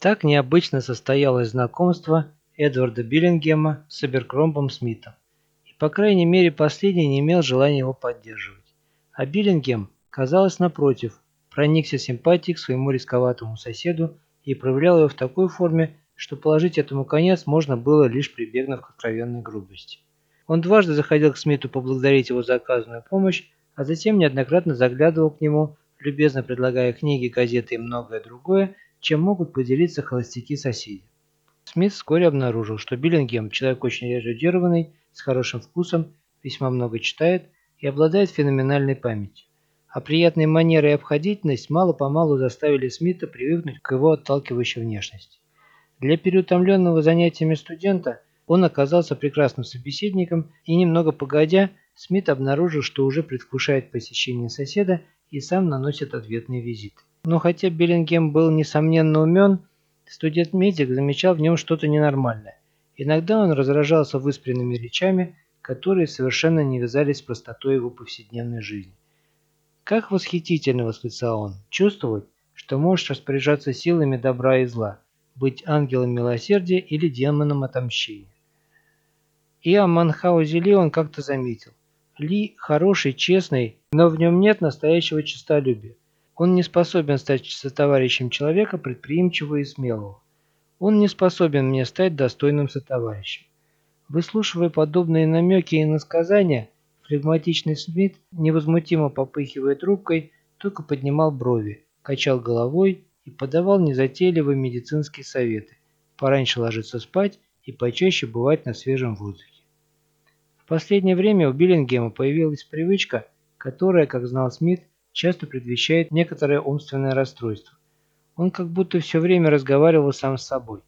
Так необычно состоялось знакомство Эдварда Биллингема с Аберкромбом Смитом. И, по крайней мере, последний не имел желания его поддерживать. А Биллингем, казалось, напротив, проникся симпатией к своему рисковатому соседу и проявлял ее в такой форме, что положить этому конец можно было лишь прибегнув к откровенной грубости. Он дважды заходил к Смиту поблагодарить его за оказанную помощь, а затем неоднократно заглядывал к нему, любезно предлагая книги, газеты и многое другое, чем могут поделиться холостяки-соседи. Смит вскоре обнаружил, что Биллингем – человек очень эрудированный, с хорошим вкусом, весьма много читает и обладает феноменальной памятью. А приятные манеры и обходительность мало-помалу заставили Смита привыкнуть к его отталкивающей внешности. Для переутомленного занятиями студента он оказался прекрасным собеседником, и немного погодя, Смит обнаружил, что уже предвкушает посещение соседа и сам наносит ответный визит. Но хотя Беллингем был несомненно умен, студент-медик замечал в нем что-то ненормальное. Иногда он разражался выспренными речами, которые совершенно не вязались с простотой его повседневной жизни. «Как восхитительно!» – восклицал он. «Чувствовать, что можешь распоряжаться силами добра и зла, быть ангелом милосердия или демоном отомщения». И о Манхаузе Ли он как-то заметил. Ли хороший, честный, но в нем нет настоящего честолюбия. Он не способен стать сотоварищем человека предприимчивого и смелого. Он не способен мне стать достойным сотоварищем. Выслушивая подобные намеки и насказания, флегматичный Смит, невозмутимо попыхивая трубкой, только поднимал брови, качал головой и подавал незатейливые медицинские советы. Пораньше ложиться спать и почаще бывать на свежем воздухе. В последнее время у Биллингема появилась привычка, которая, как знал Смит, часто предвещает некоторое умственное расстройство. Он как будто все время разговаривал сам с собой.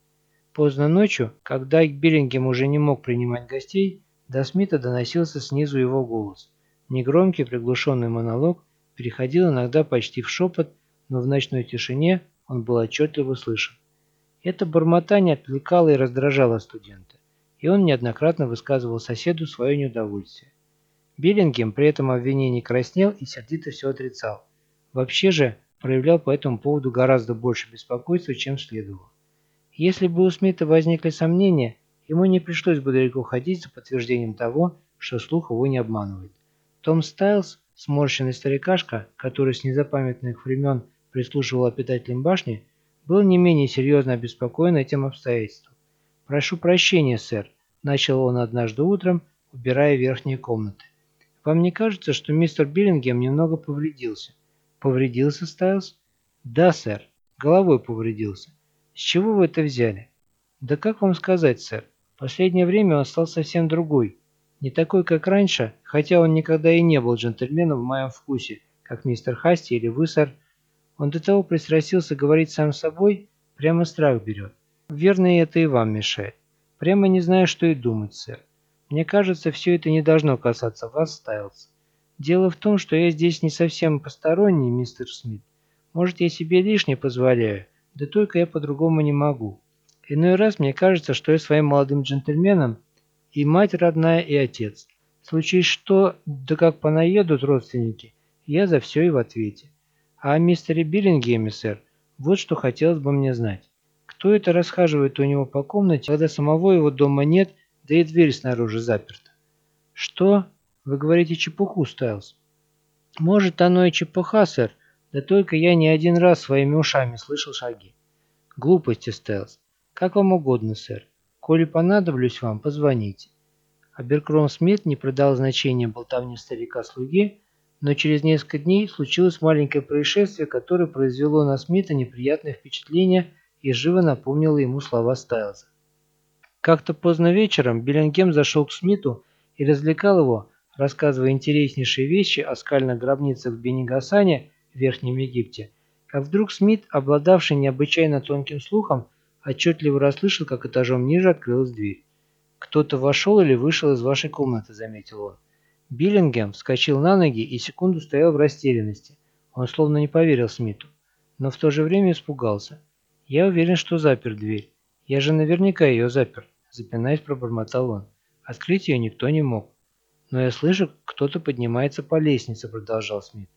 Поздно ночью, когда Биллингем уже не мог принимать гостей, до Смита доносился снизу его голос. Негромкий приглушенный монолог переходил иногда почти в шепот, но в ночной тишине он был отчетливо слышен. Это бормотание отвлекало и раздражало студента, и он неоднократно высказывал соседу свое неудовольствие. Биллингем при этом обвинении краснел и сердито все отрицал. Вообще же проявлял по этому поводу гораздо больше беспокойства, чем следовало. Если бы у Смита возникли сомнения, ему не пришлось бы далеко ходить за подтверждением того, что слух его не обманывает. Том Стайлз, сморщенный старикашка, который с незапамятных времен прислушивал обитателям башни, был не менее серьезно обеспокоен этим обстоятельством. «Прошу прощения, сэр», – начал он однажды утром, убирая верхние комнаты. Вам не кажется, что мистер Биллингем немного повредился? Повредился, Стайлз? Да, сэр. Головой повредился. С чего вы это взяли? Да как вам сказать, сэр? Последнее время он стал совсем другой. Не такой, как раньше, хотя он никогда и не был джентльменом в моем вкусе, как мистер Хасти или вы, сэр. Он до того пристрастился говорить сам собой, прямо страх берет. Верно, и это и вам мешает. Прямо не знаю, что и думать, сэр. Мне кажется, все это не должно касаться вас, Стайлз. Дело в том, что я здесь не совсем посторонний, мистер Смит. Может, я себе лишнее позволяю, да только я по-другому не могу. Иной раз мне кажется, что я своим молодым джентльменом и мать родная, и отец. В случае что, да как понаедут родственники, я за все и в ответе. А о мистере Биллингеме, сэр, вот что хотелось бы мне знать. Кто это расхаживает у него по комнате, когда самого его дома нет да и дверь снаружи заперта. Что? Вы говорите чепуху, Стайлз? Может, оно и чепуха, сэр, да только я не один раз своими ушами слышал шаги. Глупости, Стайлз. Как вам угодно, сэр. Коли понадоблюсь вам, позвоните. Аберкром Смит не придал значения болтовне старика-слуги, но через несколько дней случилось маленькое происшествие, которое произвело на Смита неприятное впечатление и живо напомнило ему слова Стайлза. Как-то поздно вечером Беллингем зашел к Смиту и развлекал его, рассказывая интереснейшие вещи о скальных гробницах в Бенигасане Верхнем Египте, как вдруг Смит, обладавший необычайно тонким слухом, отчетливо расслышал, как этажом ниже открылась дверь. «Кто-то вошел или вышел из вашей комнаты», — заметил он. Биллингем вскочил на ноги и секунду стоял в растерянности. Он словно не поверил Смиту, но в то же время испугался. «Я уверен, что запер дверь. Я же наверняка ее запер запинаясь, пробормотал он. Открыть ее никто не мог. «Но я слышу, кто-то поднимается по лестнице», — продолжал Смит.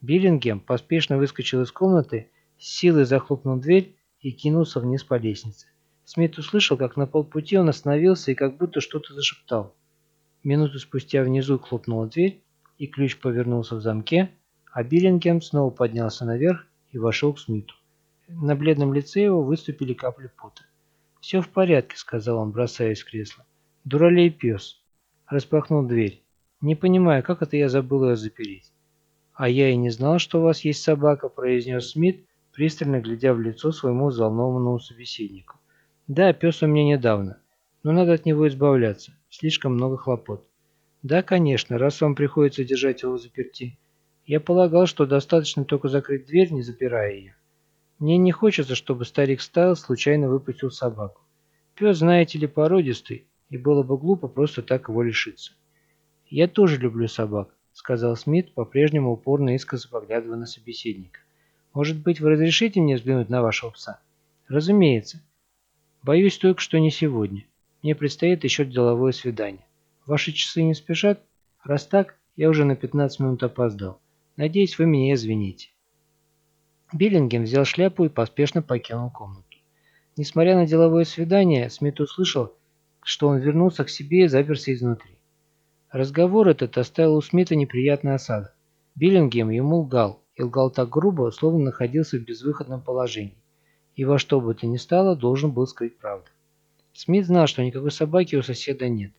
Биллингем поспешно выскочил из комнаты, с силой захлопнул дверь и кинулся вниз по лестнице. Смит услышал, как на полпути он остановился и как будто что-то зашептал. Минуту спустя внизу хлопнула дверь, и ключ повернулся в замке, а Биллингем снова поднялся наверх и вошел к Смиту. На бледном лице его выступили капли пота. «Все в порядке», — сказал он, бросаясь в кресло. «Дуралей пес». Распахнул дверь. «Не понимаю, как это я забыл ее запереть?» «А я и не знал, что у вас есть собака», — произнес Смит, пристально глядя в лицо своему взволнованному собеседнику. «Да, пес у меня недавно, но надо от него избавляться, слишком много хлопот». «Да, конечно, раз вам приходится держать его заперти. Я полагал, что достаточно только закрыть дверь, не запирая ее. Мне не хочется, чтобы старик Стайл случайно выпустил собаку. Пес, знаете ли, породистый, и было бы глупо просто так его лишиться. «Я тоже люблю собак», — сказал Смит, по-прежнему упорно искоса поглядывая на собеседника. «Может быть, вы разрешите мне взглянуть на вашего пса?» «Разумеется. Боюсь только, что не сегодня. Мне предстоит еще деловое свидание. Ваши часы не спешат? Раз так, я уже на 15 минут опоздал. Надеюсь, вы меня извините». Биллингем взял шляпу и поспешно покинул комнату. Несмотря на деловое свидание, Смит услышал, что он вернулся к себе и заперся изнутри. Разговор этот оставил у Смита неприятный осадок. Биллингем ему лгал, и лгал так грубо, словно находился в безвыходном положении, и во что бы то ни стало должен был скрыть правду. Смит знал, что никакой собаки у соседа нет.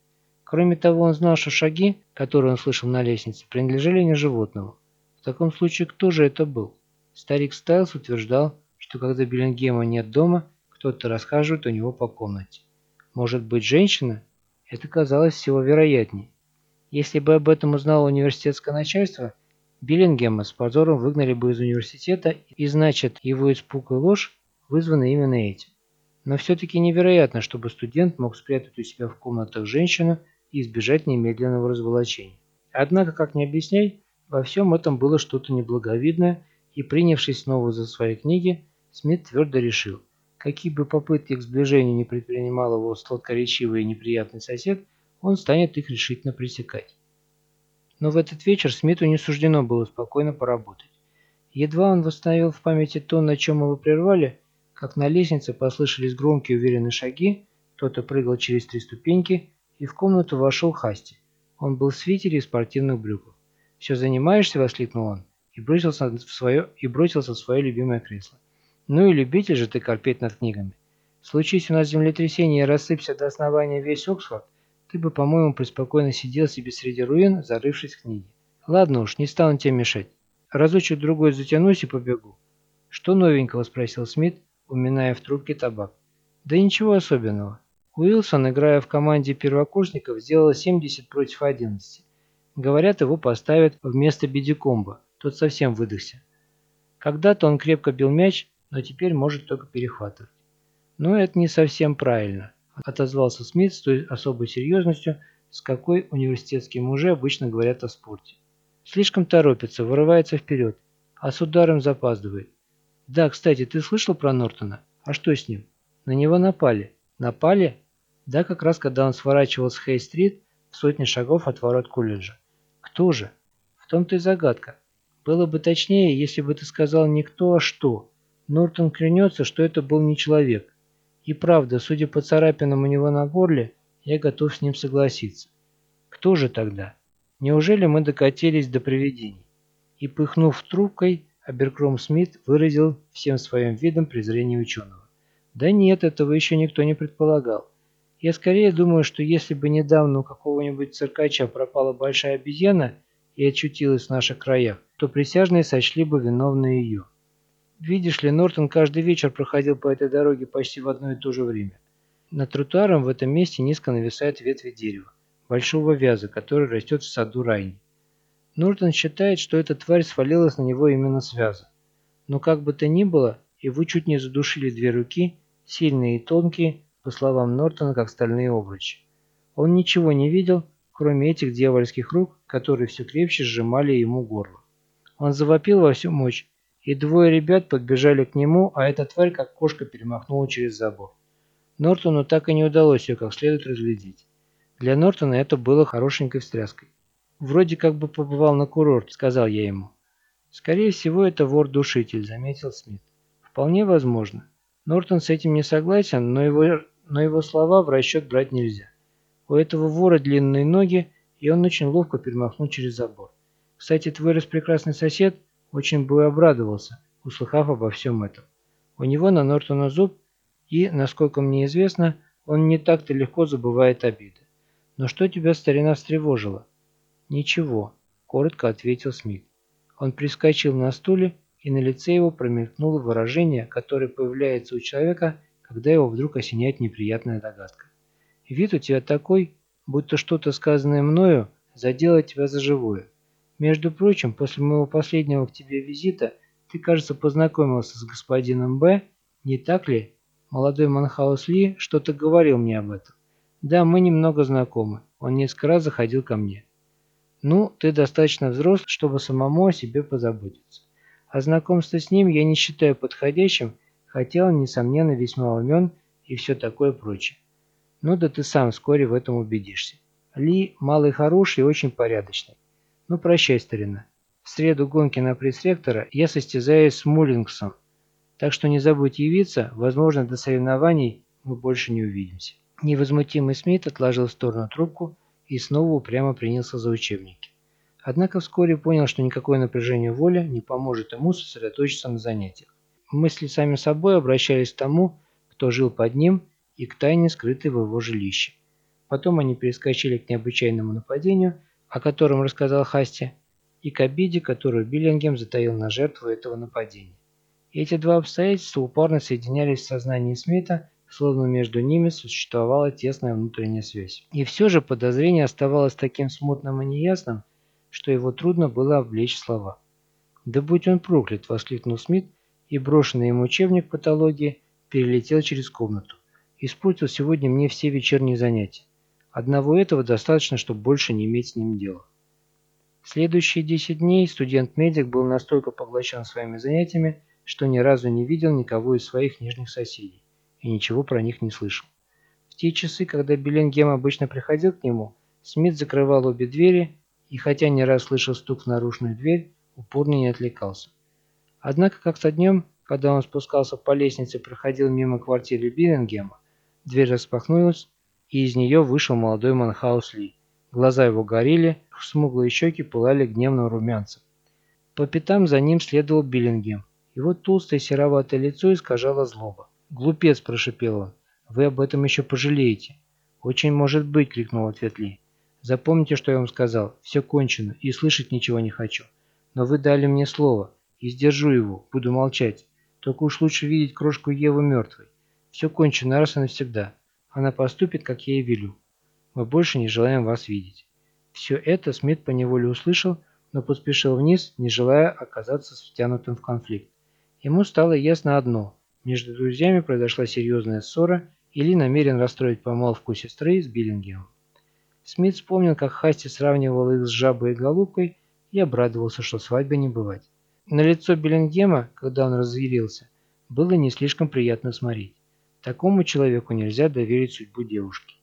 Кроме того, он знал, что шаги, которые он слышал на лестнице, принадлежали не животному. В таком случае, кто же это был? Старик Стайлс утверждал, что когда Беллингема нет дома, кто-то расхаживает у него по комнате. Может быть, женщина? Это казалось всего вероятней. Если бы об этом узнало университетское начальство, Биллингема с позором выгнали бы из университета, и значит, его испуг и ложь вызваны именно этим. Но все-таки невероятно, чтобы студент мог спрятать у себя в комнатах женщину и избежать немедленного разволочения. Однако, как ни объясняй, во всем этом было что-то неблаговидное, и принявшись снова за свои книги, Смит твердо решил, какие бы попытки к сближению не предпринимал его сладкоречивый и неприятный сосед, он станет их решительно пресекать. Но в этот вечер Смиту не суждено было спокойно поработать. Едва он восстановил в памяти то, на чем его прервали, как на лестнице послышались громкие уверенные шаги, кто-то прыгал через три ступеньки, и в комнату вошел Хасти. Он был в свитере и спортивных брюках. «Все занимаешься?» – воскликнул он и бросился в свое, и бросился в свое любимое кресло. Ну и любитель же ты корпеть над книгами. Случись у нас землетрясение и рассыпься до основания весь Оксфорд, ты бы, по-моему, преспокойно сидел себе среди руин, зарывшись в книги. Ладно уж, не стану тебе мешать. Разочек-другой затянусь и побегу. Что новенького? спросил Смит, уминая в трубке табак. Да ничего особенного. Уилсон, играя в команде первокурсников, сделал 70 против 11. Говорят, его поставят вместо Бедикомба. Тот совсем выдохся. Когда-то он крепко бил мяч, но теперь может только перехватывать. Но это не совсем правильно, отозвался Смит с той особой серьезностью, с какой университетские мужи обычно говорят о спорте. Слишком торопится, вырывается вперед, а с ударом запаздывает. Да, кстати, ты слышал про Нортона? А что с ним? На него напали. Напали? Да, как раз когда он сворачивал с Хей-стрит в сотни шагов от ворот колледжа. Кто же? В том-то и загадка. Было бы точнее, если бы ты сказал не кто, а что. Нортон клянется, что это был не человек. И правда, судя по царапинам у него на горле, я готов с ним согласиться. Кто же тогда? Неужели мы докатились до привидений? И пыхнув трубкой, Аберкром Смит выразил всем своим видом презрение ученого. Да нет, этого еще никто не предполагал. Я скорее думаю, что если бы недавно у какого-нибудь циркача пропала большая обезьяна и очутилась в наших краях, то присяжные сочли бы виновной ее. Видишь ли, Нортон каждый вечер проходил по этой дороге почти в одно и то же время. Над тротуаром в этом месте низко нависает ветви дерева, большого вяза, который растет в саду Райни. Нортон считает, что эта тварь свалилась на него именно с вяза. Но как бы то ни было, его чуть не задушили две руки, сильные и тонкие, по словам Нортона, как стальные обручи. Он ничего не видел, кроме этих дьявольских рук, которые все крепче сжимали ему горло. Он завопил во всю мощь, и двое ребят подбежали к нему, а эта тварь как кошка перемахнула через забор. Нортону так и не удалось ее как следует разглядеть. Для Нортона это было хорошенькой встряской. «Вроде как бы побывал на курорт», — сказал я ему. «Скорее всего, это вор-душитель», — заметил Смит. «Вполне возможно. Нортон с этим не согласен, но его, но его слова в расчет брать нельзя. У этого вора длинные ноги, и он очень ловко перемахнул через забор. Кстати, твой распрекрасный сосед очень бы обрадовался, услыхав обо всем этом. У него на Нортона зуб, и, насколько мне известно, он не так-то легко забывает обиды. Но что тебя, старина, встревожило? Ничего, коротко ответил Смит. Он прискочил на стуле, и на лице его промелькнуло выражение, которое появляется у человека, когда его вдруг осеняет неприятная догадка. Вид у тебя такой, будто что-то сказанное мною задело тебя за живое. Между прочим, после моего последнего к тебе визита ты, кажется, познакомился с господином Б, не так ли? Молодой Манхаус Ли что-то говорил мне об этом. Да, мы немного знакомы. Он несколько раз заходил ко мне. Ну, ты достаточно взрослый, чтобы самому о себе позаботиться. А знакомство с ним я не считаю подходящим, хотя он, несомненно, весьма умен и все такое прочее. Ну да ты сам вскоре в этом убедишься. Ли малый хороший и очень порядочный. Ну прощай, старина. В среду гонки на пресс-ректора я состязаюсь с Муллингсом, так что не забудь явиться, возможно, до соревнований мы больше не увидимся. Невозмутимый Смит отложил в сторону трубку и снова упрямо принялся за учебники. Однако вскоре понял, что никакое напряжение воли не поможет ему сосредоточиться на занятиях. Мысли сами собой обращались к тому, кто жил под ним и к тайне, скрытой в его жилище. Потом они перескочили к необычайному нападению, о котором рассказал Хасти, и к обиде, которую Биллингем затаил на жертву этого нападения. Эти два обстоятельства упорно соединялись в сознании Смита, словно между ними существовала тесная внутренняя связь. И все же подозрение оставалось таким смутным и неясным, что его трудно было облечь слова. «Да будь он проклят!» – воскликнул Смит, и брошенный ему учебник патологии перелетел через комнату. «Испортил сегодня мне все вечерние занятия. Одного этого достаточно, чтобы больше не иметь с ним дела». Следующие 10 дней студент-медик был настолько поглощен своими занятиями, что ни разу не видел никого из своих нижних соседей и ничего про них не слышал. В те часы, когда Беллингем обычно приходил к нему, Смит закрывал обе двери и, хотя не раз слышал стук в наружную дверь, упорно не отвлекался. Однако как-то днем, когда он спускался по лестнице и проходил мимо квартиры Биллингема, дверь распахнулась, и из нее вышел молодой Манхаус Ли. Глаза его горели, смуглые щеки пылали гневным румянцем. По пятам за ним следовал Биллингем. Его толстое сероватое лицо искажало злоба. «Глупец!» – прошипел он. «Вы об этом еще пожалеете!» «Очень может быть!» – крикнул ответ Ли. «Запомните, что я вам сказал. Все кончено, и слышать ничего не хочу. Но вы дали мне слово, и сдержу его, буду молчать. Только уж лучше видеть крошку Еву мертвой. Все кончено раз и навсегда. Она поступит, как я ей велю. Мы больше не желаем вас видеть». Все это Смит поневоле услышал, но поспешил вниз, не желая оказаться втянутым в конфликт. Ему стало ясно одно – между друзьями произошла серьезная ссора, и Ли намерен расстроить помолвку сестры с Биллингемом. Смит вспомнил, как Хасти сравнивал их с жабой и голубкой, и обрадовался, что свадьбе не бывать. На лицо Биллингема, когда он разъярился, было не слишком приятно смотреть. Такому человеку нельзя доверить судьбу девушки.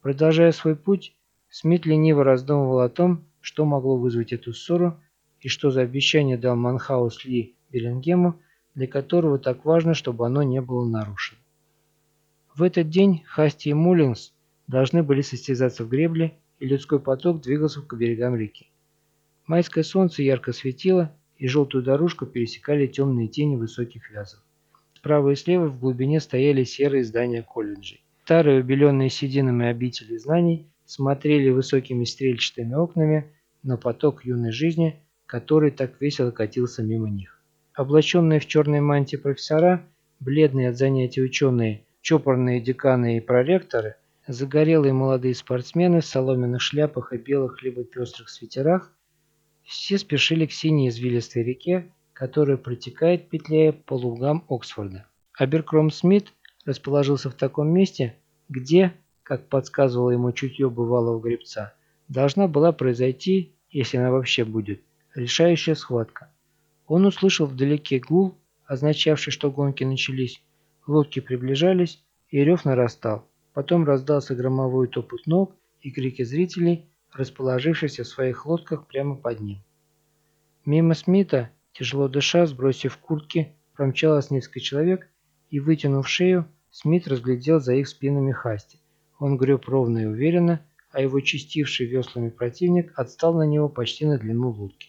Продолжая свой путь, Смит лениво раздумывал о том, что могло вызвать эту ссору и что за обещание дал Манхаус Ли Биллингему, для которого так важно, чтобы оно не было нарушено. В этот день Хасти и Муллинс должны были состязаться в гребле, и людской поток двигался к берегам реки. Майское солнце ярко светило, и желтую дорожку пересекали темные тени высоких вязов. Справа и слева в глубине стояли серые здания колледжей. Старые, убеленные сединами обители знаний, смотрели высокими стрельчатыми окнами на поток юной жизни, который так весело катился мимо них. Облаченные в черные мантии профессора, бледные от занятий ученые, чопорные деканы и проректоры, загорелые молодые спортсмены в соломенных шляпах и белых либо пестрых свитерах, все спешили к синей извилистой реке, которая протекает, петляя по лугам Оксфорда. Аберкром Смит расположился в таком месте, где, как подсказывало ему чутье бывалого гребца, должна была произойти, если она вообще будет, решающая схватка. Он услышал вдалеке гул, означавший, что гонки начались. Лодки приближались, и рев нарастал. Потом раздался громовой топот ног и крики зрителей, расположившихся в своих лодках прямо под ним. Мимо Смита, тяжело дыша, сбросив куртки, промчалось несколько человек, и, вытянув шею, Смит разглядел за их спинами Хасти. Он греб ровно и уверенно, а его чистивший веслами противник отстал на него почти на длину лодки.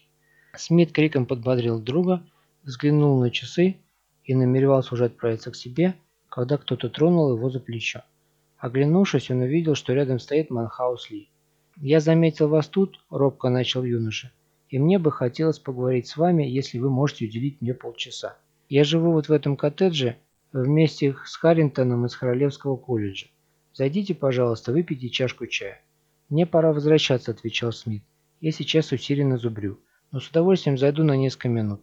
Смит криком подбодрил друга, взглянул на часы и намеревался уже отправиться к себе, когда кто-то тронул его за плечо. Оглянувшись, он увидел, что рядом стоит Манхаус Ли. «Я заметил вас тут», — робко начал юноша, «и мне бы хотелось поговорить с вами, если вы можете уделить мне полчаса. Я живу вот в этом коттедже вместе с Харрингтоном из Королевского колледжа. Зайдите, пожалуйста, выпейте чашку чая». «Мне пора возвращаться», — отвечал Смит. «Я сейчас усиленно зубрю, но с удовольствием зайду на несколько минут.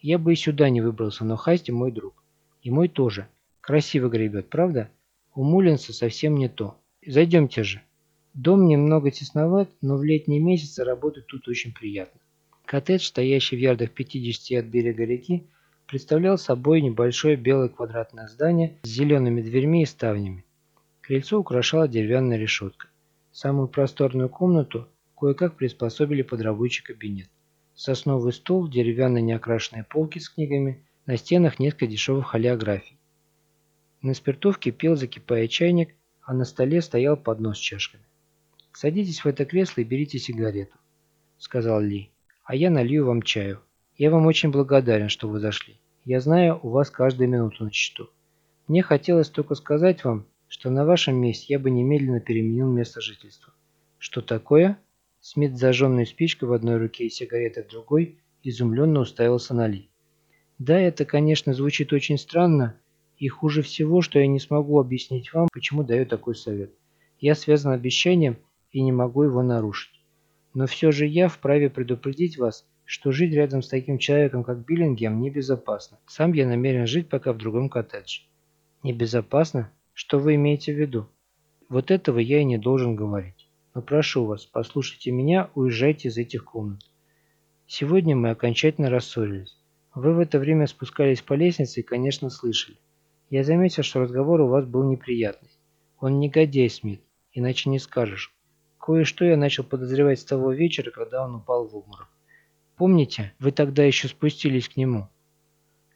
Я бы и сюда не выбрался, но Хасти мой друг. И мой тоже. Красиво гребет, правда? У Мулинса совсем не то. Зайдемте же». Дом немного тесноват, но в летние месяцы работать тут очень приятно. Коттедж, стоящий в ярдах 50 от берега реки, представлял собой небольшое белое квадратное здание с зелеными дверьми и ставнями. Крыльцо украшала деревянная решетка. Самую просторную комнату кое-как приспособили под рабочий кабинет. Сосновый стол, деревянные неокрашенные полки с книгами, на стенах несколько дешевых холеографий. На спиртовке пел, закипая чайник, а на столе стоял поднос с чашками. «Садитесь в это кресло и берите сигарету», — сказал Ли. «А я налью вам чаю. Я вам очень благодарен, что вы зашли. Я знаю, у вас каждая минута на счету. Мне хотелось только сказать вам, что на вашем месте я бы немедленно переменил место жительства». «Что такое?» Смит, зажженной спичкой в одной руке и сигаретой в другой, изумленно уставился на Ли. «Да, это, конечно, звучит очень странно, и хуже всего, что я не смогу объяснить вам, почему даю такой совет. Я связан обещанием, и не могу его нарушить. Но все же я вправе предупредить вас, что жить рядом с таким человеком, как Биллингем, небезопасно. Сам я намерен жить пока в другом коттедже. Небезопасно? Что вы имеете в виду? Вот этого я и не должен говорить. Но прошу вас, послушайте меня, уезжайте из этих комнат. Сегодня мы окончательно рассорились. Вы в это время спускались по лестнице и, конечно, слышали. Я заметил, что разговор у вас был неприятный. Он негодяй, Смит, иначе не скажешь. Кое-что я начал подозревать с того вечера, когда он упал в обморок. Помните, вы тогда еще спустились к нему?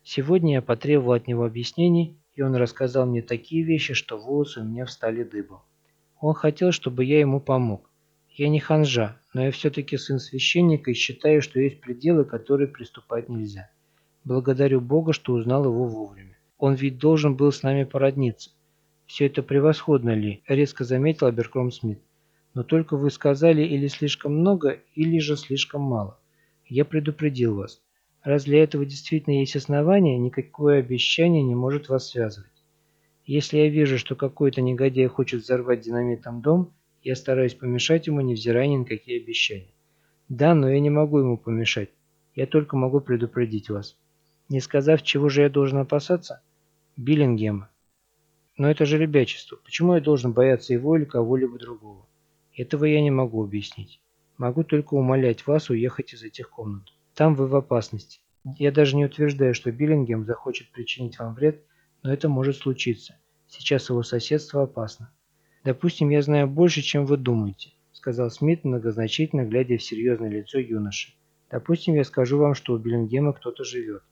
Сегодня я потребовал от него объяснений, и он рассказал мне такие вещи, что волосы у меня встали дыбом. Он хотел, чтобы я ему помог. Я не ханжа, но я все-таки сын священника и считаю, что есть пределы, которые приступать нельзя. Благодарю Бога, что узнал его вовремя. Он ведь должен был с нами породниться. Все это превосходно ли, резко заметил Аберкром Смит. Но только вы сказали или слишком много, или же слишком мало. Я предупредил вас. Раз для этого действительно есть основания, никакое обещание не может вас связывать. Если я вижу, что какой-то негодяй хочет взорвать динамитом дом, я стараюсь помешать ему, невзирая ни на какие обещания. Да, но я не могу ему помешать. Я только могу предупредить вас. Не сказав, чего же я должен опасаться? Биллингема. Но это же ребячество. Почему я должен бояться его или кого-либо другого? Этого я не могу объяснить. Могу только умолять вас уехать из этих комнат. Там вы в опасности. Я даже не утверждаю, что Биллингем захочет причинить вам вред, но это может случиться. Сейчас его соседство опасно. Допустим, я знаю больше, чем вы думаете, сказал Смит, многозначительно глядя в серьезное лицо юноши. Допустим, я скажу вам, что у Биллингема кто-то живет.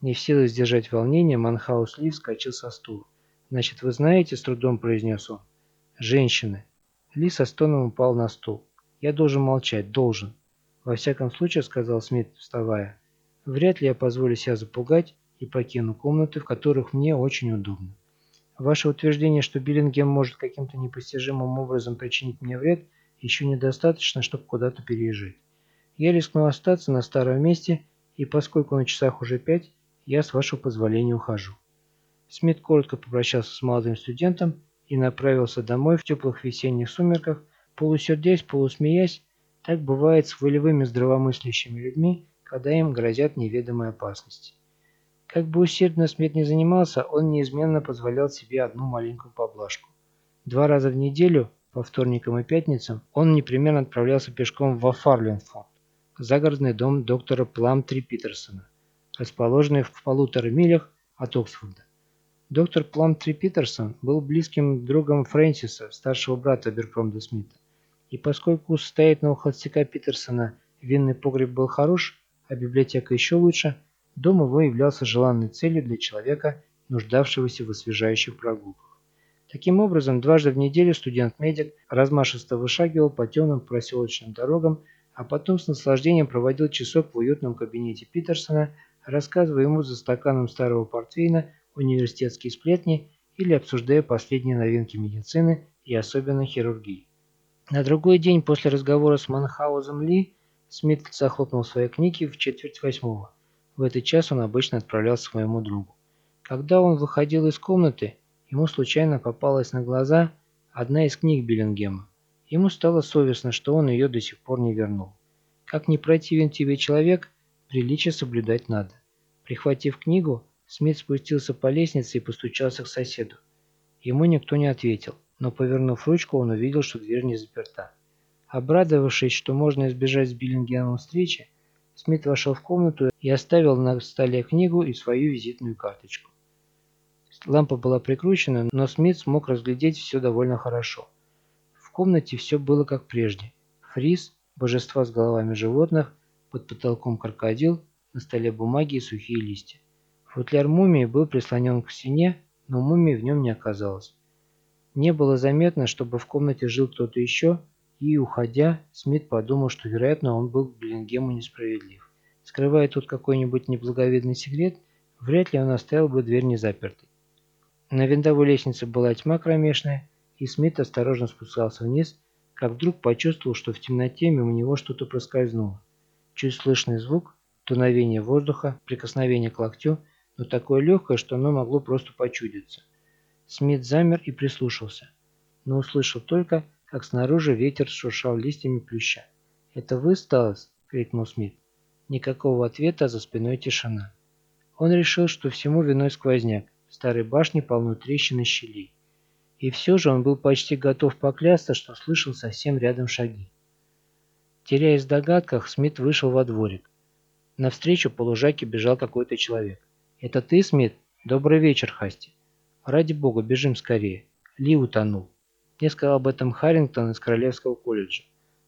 Не в силах сдержать волнение, Манхаус Ли вскочил со стула. «Значит, вы знаете?» – с трудом произнес он. «Женщины. Ли со стоном упал на стул. «Я должен молчать, должен». «Во всяком случае», — сказал Смит, вставая, — «вряд ли я позволю себя запугать и покину комнаты, в которых мне очень удобно. Ваше утверждение, что Биллингем может каким-то непостижимым образом причинить мне вред, еще недостаточно, чтобы куда-то переезжать. Я рискну остаться на старом месте, и поскольку на часах уже пять, я, с вашего позволения, ухожу». Смит коротко попрощался с молодым студентом и направился домой в теплых весенних сумерках, полусердясь, полусмеясь, так бывает с волевыми здравомыслящими людьми, когда им грозят неведомые опасности. Как бы усердно Смит не занимался, он неизменно позволял себе одну маленькую поблажку. Два раза в неделю, по вторникам и пятницам, он непременно отправлялся пешком во Фарлинфонд, загородный дом доктора Пламтри Питерсона, расположенный в полутора милях от Оксфорда. Доктор Пламтри Питерсон был близким другом Фрэнсиса, старшего брата Беркромда Смита. И поскольку у состоятельного холостяка Питерсона винный погреб был хорош, а библиотека еще лучше, дом его являлся желанной целью для человека, нуждавшегося в освежающих прогулках. Таким образом, дважды в неделю студент-медик размашисто вышагивал по темным проселочным дорогам, а потом с наслаждением проводил часок в уютном кабинете Питерсона, рассказывая ему за стаканом старого портвейна университетские сплетни или обсуждая последние новинки медицины и особенно хирургии. На другой день после разговора с Манхаузом Ли Смит захлопнул свои книги в четверть восьмого. В этот час он обычно отправлялся к своему другу. Когда он выходил из комнаты, ему случайно попалась на глаза одна из книг Биллингема. Ему стало совестно, что он ее до сих пор не вернул. Как не противен тебе человек, приличие соблюдать надо. Прихватив книгу, Смит спустился по лестнице и постучался к соседу. Ему никто не ответил но повернув ручку, он увидел, что дверь не заперта. Обрадовавшись, что можно избежать с Биллингемом встречи, Смит вошел в комнату и оставил на столе книгу и свою визитную карточку. Лампа была прикручена, но Смит смог разглядеть все довольно хорошо. В комнате все было как прежде. Фриз, божества с головами животных, под потолком крокодил, на столе бумаги и сухие листья. Футляр мумии был прислонен к стене, но мумии в нем не оказалось. Не было заметно, чтобы в комнате жил кто-то еще, и, уходя, Смит подумал, что, вероятно, он был к Блингему несправедлив. Скрывая тут какой-нибудь неблаговидный секрет, вряд ли он оставил бы дверь незапертой. На винтовой лестнице была тьма кромешная, и Смит осторожно спускался вниз, как вдруг почувствовал, что в темноте мимо него что-то проскользнуло. Чуть слышный звук, дуновение воздуха, прикосновение к локтю, но такое легкое, что оно могло просто почудиться. Смит замер и прислушался, но услышал только, как снаружи ветер шуршал листьями плюща. «Это вы, Сталлес?» — крикнул Смит. Никакого ответа, за спиной тишина. Он решил, что всему виной сквозняк. В старой башне полно трещин и щелей. И все же он был почти готов поклясться, что слышал совсем рядом шаги. Теряясь в догадках, Смит вышел во дворик. Навстречу по лужайке бежал какой-то человек. «Это ты, Смит? Добрый вечер, Хасти». Ради бога, бежим скорее. Ли утонул. Мне сказал об этом Харрингтон из Королевского колледжа.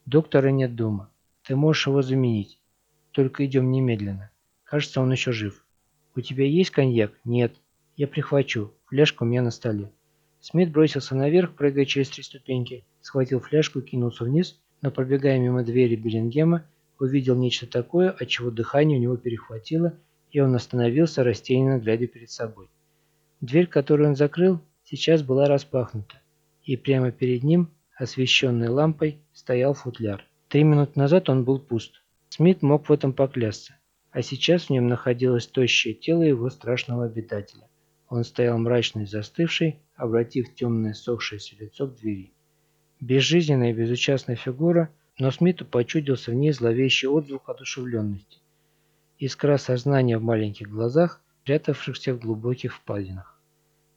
Доктора нет дома. Ты можешь его заменить. Только идем немедленно. Кажется, он еще жив. У тебя есть коньяк? Нет. Я прихвачу. Фляжка у меня на столе. Смит бросился наверх, прыгая через три ступеньки, схватил фляжку и кинулся вниз, но пробегая мимо двери Беллингема, увидел нечто такое, от чего дыхание у него перехватило, и он остановился, растерянно глядя перед собой. Дверь, которую он закрыл, сейчас была распахнута, и прямо перед ним, освещенный лампой, стоял футляр. Три минуты назад он был пуст. Смит мог в этом поклясться, а сейчас в нем находилось тощее тело его страшного обитателя. Он стоял мрачный застывший, обратив темное сохшееся лицо к двери. Безжизненная и безучастная фигура, но Смиту почудился в ней зловещий отзвук одушевленности. Искра сознания в маленьких глазах прятавшихся в глубоких впадинах.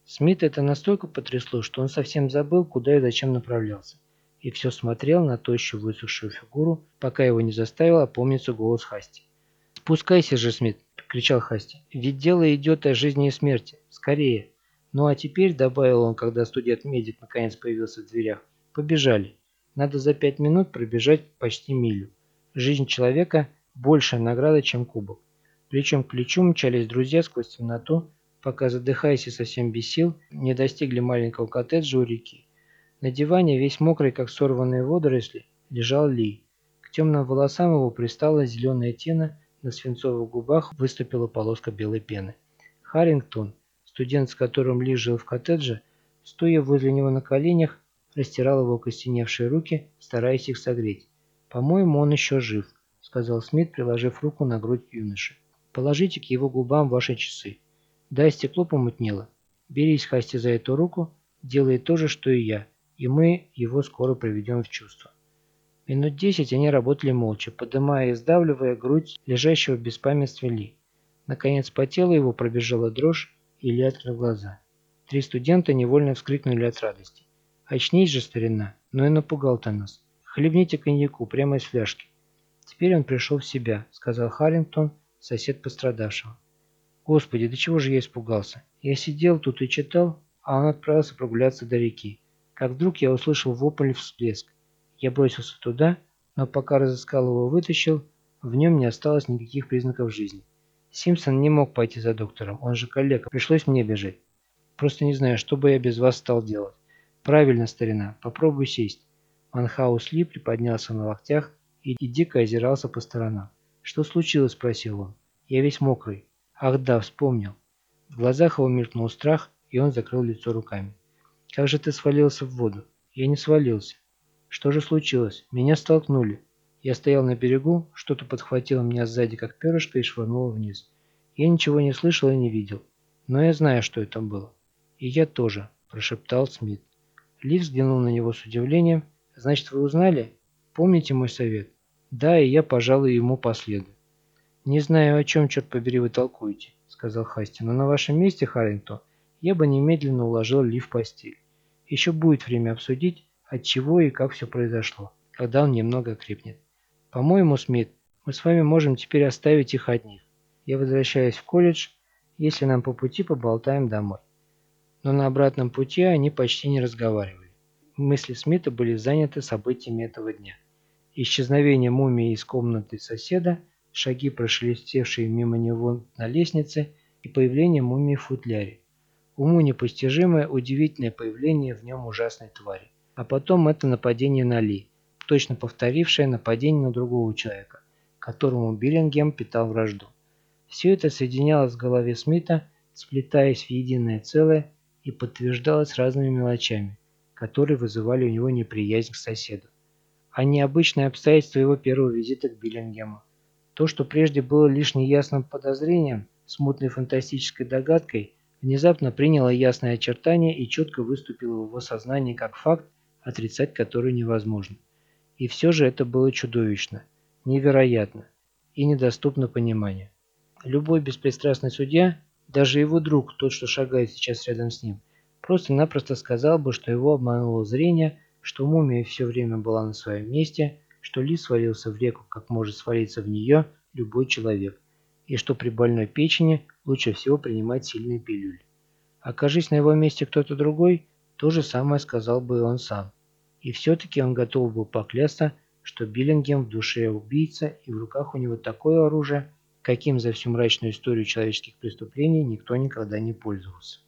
Смит это настолько потрясло, что он совсем забыл, куда и зачем направлялся, и все смотрел на тощую высохшую фигуру, пока его не заставил опомниться голос Хасти. «Спускайся же, Смит!» – кричал Хасти. «Ведь дело идет о жизни и смерти. Скорее!» «Ну а теперь», – добавил он, когда студент-медик наконец появился в дверях, – «побежали. Надо за пять минут пробежать почти милю. Жизнь человека – большая награда, чем кубок. Плечом к плечу мчались друзья сквозь темноту, пока, задыхаясь и совсем без сил, не достигли маленького коттеджа у реки. На диване, весь мокрый, как сорванные водоросли, лежал Ли. К темным волосам его пристала зеленая тена, на свинцовых губах выступила полоска белой пены. Харрингтон, студент, с которым Ли жил в коттедже, стоя возле него на коленях, растирал его костеневшие руки, стараясь их согреть. «По-моему, он еще жив», — сказал Смит, приложив руку на грудь юноши. Положите к его губам ваши часы. Дай стекло помутнело. Берись, Хасти, за эту руку, делай то же, что и я, и мы его скоро приведем в чувство. Минут десять они работали молча, подымая и сдавливая грудь лежащего в беспамятстве Ли. Наконец по телу его пробежала дрожь, и Ли открыл глаза. Три студента невольно вскрикнули от радости. «Очнись же, старина, но и напугал ты нас. Хлебните коньяку прямо из фляжки». «Теперь он пришел в себя», — сказал Харрингтон, сосед пострадавшего. Господи, до чего же я испугался? Я сидел тут и читал, а он отправился прогуляться до реки. Как вдруг я услышал вопль всплеск. Я бросился туда, но пока разыскал его вытащил, в нем не осталось никаких признаков жизни. Симпсон не мог пойти за доктором, он же коллега, пришлось мне бежать. Просто не знаю, что бы я без вас стал делать. Правильно, старина, попробуй сесть. Манхаус Ли приподнялся на локтях и, и дико озирался по сторонам. «Что случилось?» – спросил он. «Я весь мокрый». «Ах да, вспомнил». В глазах его мелькнул страх, и он закрыл лицо руками. «Как же ты свалился в воду?» «Я не свалился». «Что же случилось? Меня столкнули. Я стоял на берегу, что-то подхватило меня сзади, как перышко, и швырнуло вниз. Я ничего не слышал и не видел. Но я знаю, что это было. И я тоже», – прошептал Смит. Ли взглянул на него с удивлением. «Значит, вы узнали? Помните мой совет?» «Да, и я, пожалуй, ему последую». «Не знаю, о чем, черт побери, вы толкуете», — сказал Хасти, «но на вашем месте, Харрингтон, я бы немедленно уложил Ли в постель. Еще будет время обсудить, от чего и как все произошло, когда он немного крепнет. По-моему, Смит, мы с вами можем теперь оставить их одних. Я возвращаюсь в колледж, если нам по пути поболтаем домой». Но на обратном пути они почти не разговаривали. Мысли Смита были заняты событиями этого дня. Исчезновение мумии из комнаты соседа, шаги, прошелестевшие мимо него на лестнице, и появление мумии в футляре. Уму непостижимое, удивительное появление в нем ужасной твари. А потом это нападение на Ли, точно повторившее нападение на другого человека, которому Биллингем питал вражду. Все это соединялось в голове Смита, сплетаясь в единое целое и подтверждалось разными мелочами, которые вызывали у него неприязнь к соседу а необычные обстоятельства его первого визита к Биллингему. То, что прежде было лишь неясным подозрением, смутной фантастической догадкой, внезапно приняло ясное очертание и четко выступило в его сознании как факт, отрицать который невозможно. И все же это было чудовищно, невероятно и недоступно пониманию. Любой беспристрастный судья, даже его друг, тот, что шагает сейчас рядом с ним, просто-напросто сказал бы, что его обмануло зрение – что мумия все время была на своем месте, что лис свалился в реку, как может свалиться в нее любой человек, и что при больной печени лучше всего принимать сильные пилюли. Окажись на его месте кто-то другой, то же самое сказал бы и он сам. И все-таки он готов был поклясться, что Биллингем в душе убийца и в руках у него такое оружие, каким за всю мрачную историю человеческих преступлений никто никогда не пользовался.